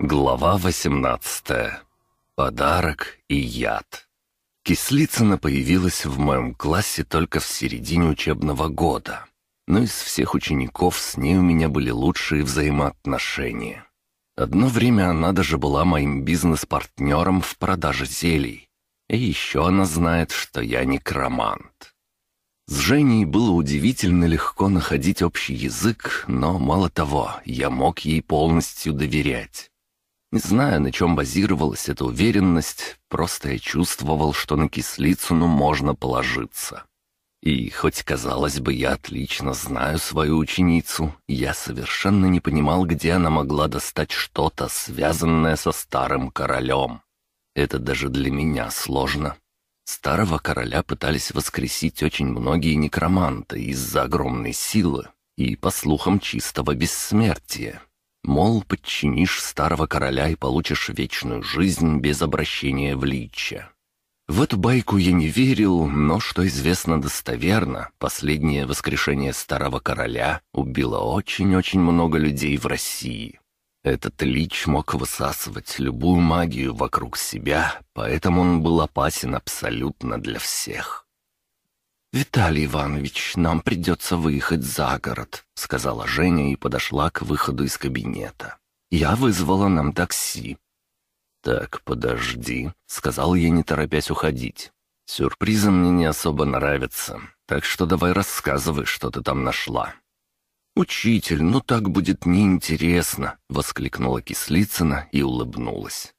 Глава 18. Подарок и яд. Кислицына появилась в моем классе только в середине учебного года. Но из всех учеников с ней у меня были лучшие взаимоотношения. Одно время она даже была моим бизнес-партнером в продаже зелий. И еще она знает, что я некромант. С Женей было удивительно легко находить общий язык, но мало того, я мог ей полностью доверять. Не знаю, на чем базировалась эта уверенность, просто я чувствовал, что на кислицу ну можно положиться. И хоть, казалось бы, я отлично знаю свою ученицу, я совершенно не понимал, где она могла достать что-то, связанное со старым королем. Это даже для меня сложно. Старого короля пытались воскресить очень многие некроманты из-за огромной силы и, по слухам, чистого бессмертия. Мол, подчинишь старого короля и получишь вечную жизнь без обращения в лича. В эту байку я не верил, но, что известно достоверно, последнее воскрешение старого короля убило очень-очень много людей в России. Этот лич мог высасывать любую магию вокруг себя, поэтому он был опасен абсолютно для всех. «Виталий Иванович, нам придется выехать за город», — сказала Женя и подошла к выходу из кабинета. «Я вызвала нам такси». «Так, подожди», — сказал я, не торопясь уходить. «Сюрпризы мне не особо нравятся, так что давай рассказывай, что ты там нашла». «Учитель, ну так будет неинтересно!» — воскликнула Кислицына и улыбнулась.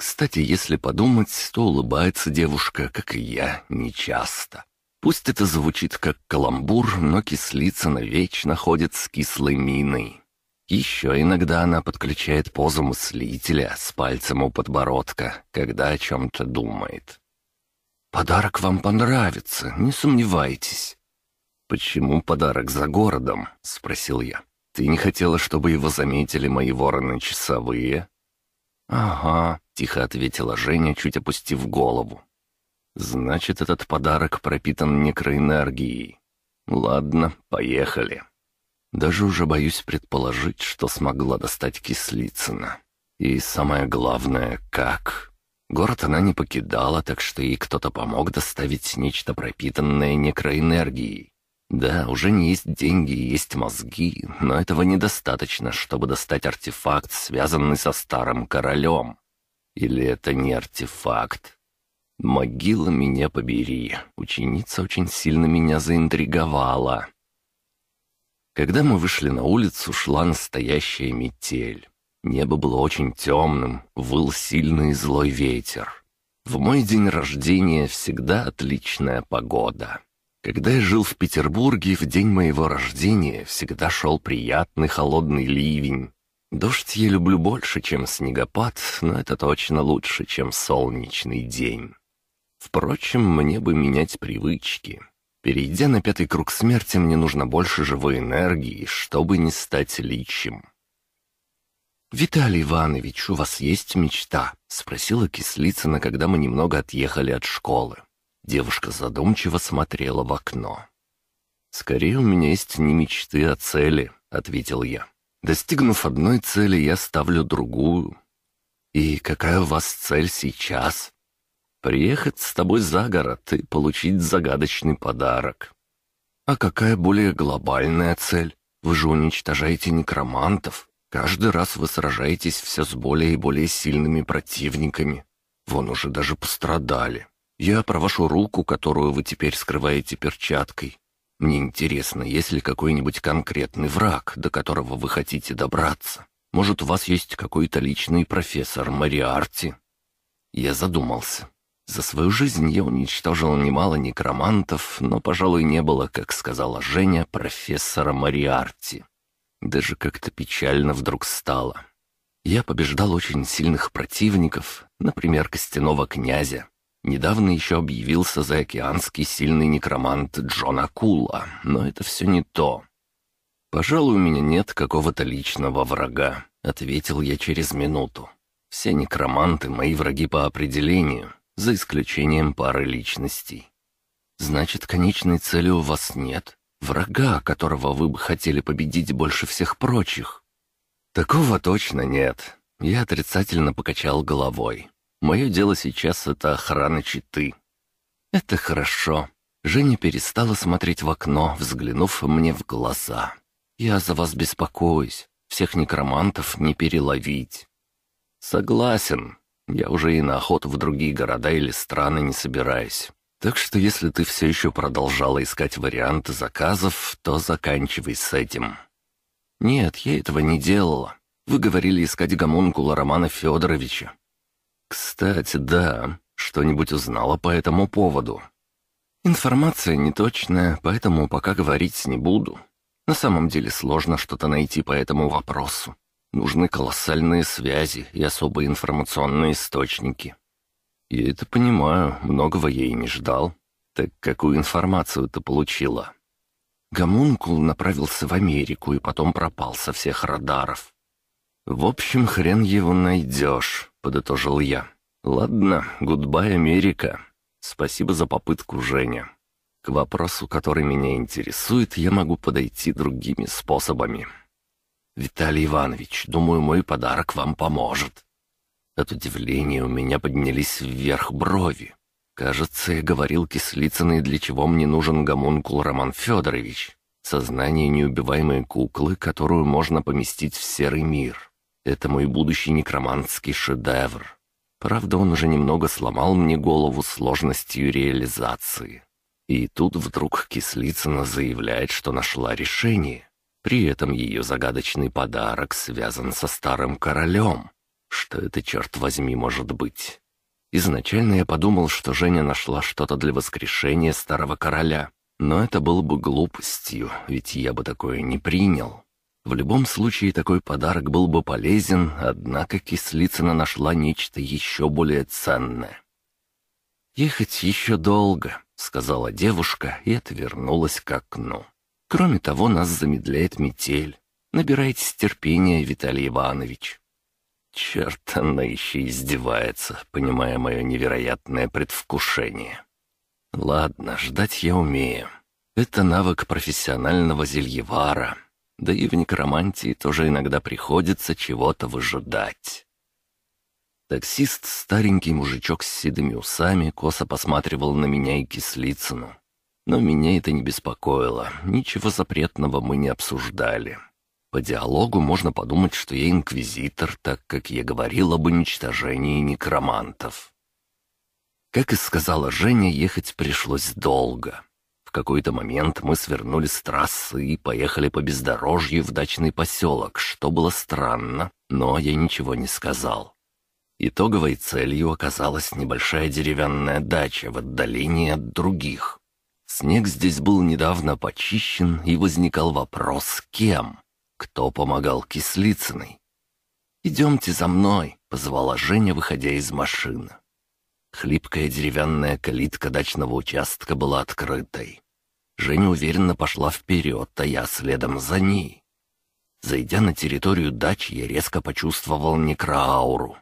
Кстати, если подумать, то улыбается девушка, как и я, нечасто. Пусть это звучит как каламбур, но Кислицына вечно ходит с кислой миной. Еще иногда она подключает позу мыслителя с пальцем у подбородка, когда о чем-то думает. «Подарок вам понравится, не сомневайтесь. «Почему подарок за городом?» — спросил я. «Ты не хотела, чтобы его заметили мои вороны-часовые?» «Ага», — тихо ответила Женя, чуть опустив голову. «Значит, этот подарок пропитан некроэнергией. Ладно, поехали». Даже уже боюсь предположить, что смогла достать Кислицына. И самое главное, как. Город она не покидала, так что ей кто-то помог доставить нечто пропитанное некроэнергией. Да, уже не есть деньги, есть мозги, но этого недостаточно, чтобы достать артефакт, связанный со старым королем. Или это не артефакт? Могила меня побери. Ученица очень сильно меня заинтриговала. Когда мы вышли на улицу, шла настоящая метель. Небо было очень темным, выл сильный злой ветер. В мой день рождения всегда отличная погода. Когда я жил в Петербурге, в день моего рождения всегда шел приятный холодный ливень. Дождь я люблю больше, чем снегопад, но это точно лучше, чем солнечный день. Впрочем, мне бы менять привычки. Перейдя на пятый круг смерти, мне нужно больше живой энергии, чтобы не стать личем. «Виталий Иванович, у вас есть мечта?» — спросила Кислицына, когда мы немного отъехали от школы. Девушка задумчиво смотрела в окно. «Скорее у меня есть не мечты, а цели», — ответил я. «Достигнув одной цели, я ставлю другую». «И какая у вас цель сейчас?» «Приехать с тобой за город и получить загадочный подарок». «А какая более глобальная цель? Вы же уничтожаете некромантов. Каждый раз вы сражаетесь все с более и более сильными противниками. Вон уже даже пострадали. Я про вашу руку, которую вы теперь скрываете перчаткой. Мне интересно, есть ли какой-нибудь конкретный враг, до которого вы хотите добраться? Может, у вас есть какой-то личный профессор Мариарти?» Я задумался. За свою жизнь я уничтожил немало некромантов, но, пожалуй, не было, как сказала Женя, профессора Мариарти. Даже как-то печально вдруг стало. Я побеждал очень сильных противников, например, костяного князя, Недавно еще объявился заокеанский сильный некромант Джон Акула, но это все не то. «Пожалуй, у меня нет какого-то личного врага», — ответил я через минуту. «Все некроманты — мои враги по определению, за исключением пары личностей». «Значит, конечной цели у вас нет? Врага, которого вы бы хотели победить больше всех прочих?» «Такого точно нет. Я отрицательно покачал головой. Мое дело сейчас — это охрана читы. Это хорошо. Женя перестала смотреть в окно, взглянув мне в глаза. «Я за вас беспокоюсь. Всех некромантов не переловить». «Согласен. Я уже и на охоту в другие города или страны не собираюсь. Так что если ты все еще продолжала искать варианты заказов, то заканчивай с этим». «Нет, я этого не делала. Вы говорили искать гомункула Романа Федоровича». «Кстати, да. Что-нибудь узнала по этому поводу?» «Информация неточная, поэтому пока говорить не буду. На самом деле сложно что-то найти по этому вопросу. Нужны колоссальные связи и особые информационные источники». «Я это понимаю, многого я и не ждал. Так какую информацию ты получила?» Гомункул направился в Америку и потом пропал со всех радаров. «В общем, хрен его найдешь», — подытожил я. «Ладно, гудбай, Америка. Спасибо за попытку, Женя. К вопросу, который меня интересует, я могу подойти другими способами. Виталий Иванович, думаю, мой подарок вам поможет. От удивления у меня поднялись вверх брови. Кажется, я говорил Кислицыной, для чего мне нужен гомункул Роман Федорович. Сознание неубиваемой куклы, которую можно поместить в серый мир. Это мой будущий некромантский шедевр. Правда, он уже немного сломал мне голову сложностью реализации. И тут вдруг Кислицына заявляет, что нашла решение. При этом ее загадочный подарок связан со старым королем. Что это, черт возьми, может быть? Изначально я подумал, что Женя нашла что-то для воскрешения старого короля. Но это было бы глупостью, ведь я бы такое не принял. В любом случае такой подарок был бы полезен, однако Кислицына нашла нечто еще более ценное. «Ехать еще долго», — сказала девушка и отвернулась к окну. «Кроме того, нас замедляет метель. Набирайтесь терпения, Виталий Иванович». Черт, она еще издевается, понимая мое невероятное предвкушение. Ладно, ждать я умею. Это навык профессионального зельевара — да и в некромантии тоже иногда приходится чего-то выжидать. Таксист, старенький мужичок с седыми усами, косо посматривал на меня и Кислицыну. Но меня это не беспокоило, ничего запретного мы не обсуждали. По диалогу можно подумать, что я инквизитор, так как я говорил об уничтожении некромантов. Как и сказала Женя, ехать пришлось долго. В какой-то момент мы свернули с трассы и поехали по бездорожью в дачный поселок, что было странно, но я ничего не сказал. Итоговой целью оказалась небольшая деревянная дача в отдалении от других. Снег здесь был недавно почищен, и возникал вопрос «кем?». Кто помогал Кислицыной? «Идемте за мной», — позвала Женя, выходя из машины. Хлипкая деревянная калитка дачного участка была открытой. Женя уверенно пошла вперед, а я следом за ней. Зайдя на территорию дачи, я резко почувствовал некроауру.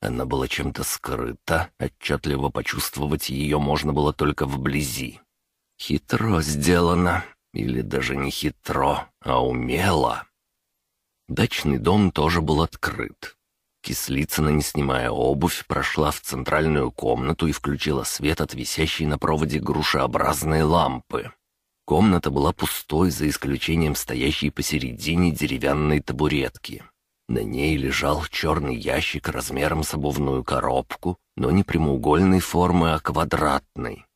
Она была чем-то скрыта, отчетливо почувствовать ее можно было только вблизи. Хитро сделано, или даже не хитро, а умело. Дачный дом тоже был открыт. Кислицына, не снимая обувь, прошла в центральную комнату и включила свет от висящей на проводе грушеобразной лампы. Комната была пустой, за исключением стоящей посередине деревянной табуретки. На ней лежал черный ящик размером с обувную коробку, но не прямоугольной формы, а квадратной.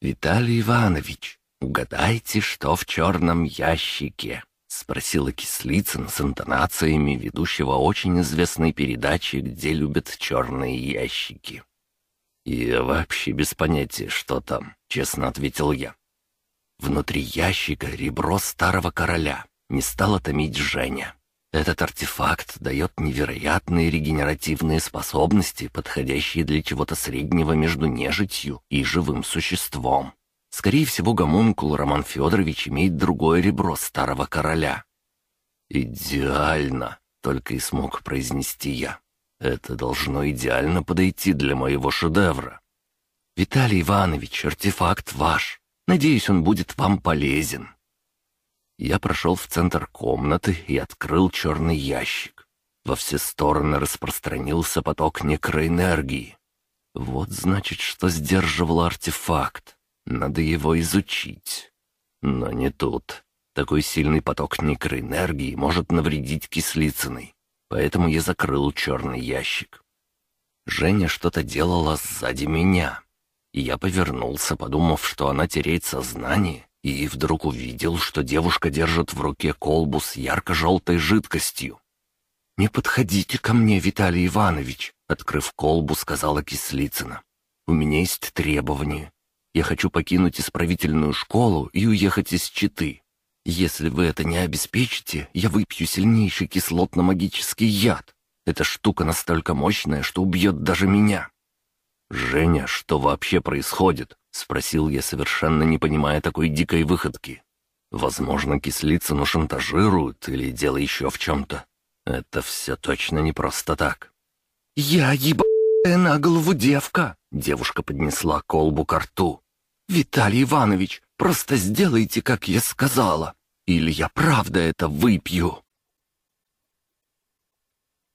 «Виталий Иванович, угадайте, что в черном ящике?» — спросила Кислицын с интонациями ведущего очень известной передачи, где любят черные ящики. «Я вообще без понятия, что там», — честно ответил я. Внутри ящика ребро старого короля. Не стало томить Женя. Этот артефакт дает невероятные регенеративные способности, подходящие для чего-то среднего между нежитью и живым существом. Скорее всего, гомункул Роман Федорович имеет другое ребро старого короля. «Идеально!» — только и смог произнести я. «Это должно идеально подойти для моего шедевра». «Виталий Иванович, артефакт ваш. Надеюсь, он будет вам полезен». Я прошел в центр комнаты и открыл черный ящик. Во все стороны распространился поток некроэнергии. Вот значит, что сдерживал артефакт. Надо его изучить. Но не тут. Такой сильный поток некроэнергии может навредить кислицыной. Поэтому я закрыл черный ящик. Женя что-то делала сзади меня. И я повернулся, подумав, что она теряет сознание, и вдруг увидел, что девушка держит в руке колбу с ярко-желтой жидкостью. «Не подходите ко мне, Виталий Иванович», — открыв колбу, сказала Кислицына. «У меня есть требования. Я хочу покинуть исправительную школу и уехать из Читы. Если вы это не обеспечите, я выпью сильнейший кислотно-магический яд. Эта штука настолько мощная, что убьет даже меня». «Женя, что вообще происходит?» — спросил я, совершенно не понимая такой дикой выходки. «Возможно, кислицыну шантажируют или дело еще в чем-то. Это все точно не просто так». «Я ебаная на голову девка!» — девушка поднесла колбу к рту. «Виталий Иванович, просто сделайте, как я сказала, или я правда это выпью».